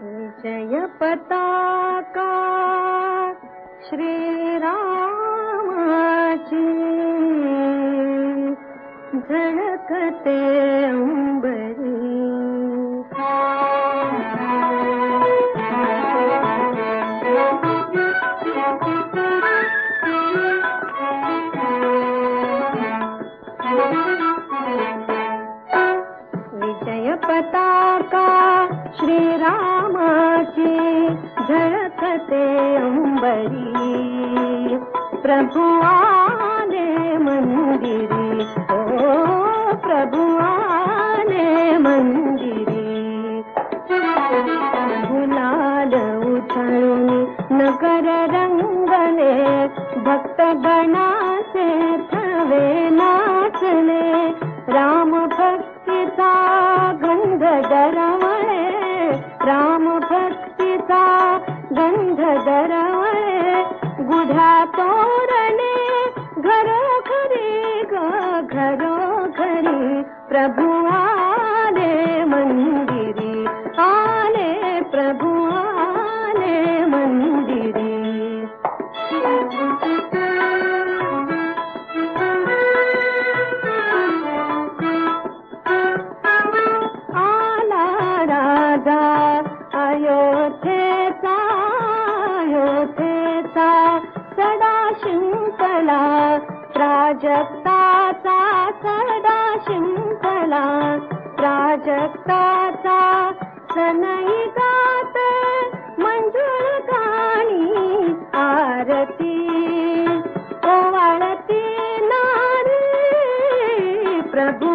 विजय पताका श्रीरामाची झळकते अंबरी विजय पताका श्रीरामाची झळकते अंबरी। प्रभु आले मंदिरी ओ प्रभु आले मंदिरी। गुलाल उछळून नगर रंगले भक्त गणाचे थवे नाचले। राम दरवळे राम भक्तीचा गंध दरवळे गुढा तोरणे घरोघरी ग घरोघरी प्रभु आले शिंकला प्राजक्ताचा सदा शिंकला प्राजक्ताचा सनई गात मंजूळ गाणी आरती ओवाळती नारी प्रभू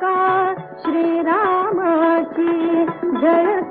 का श्रीरामाची जय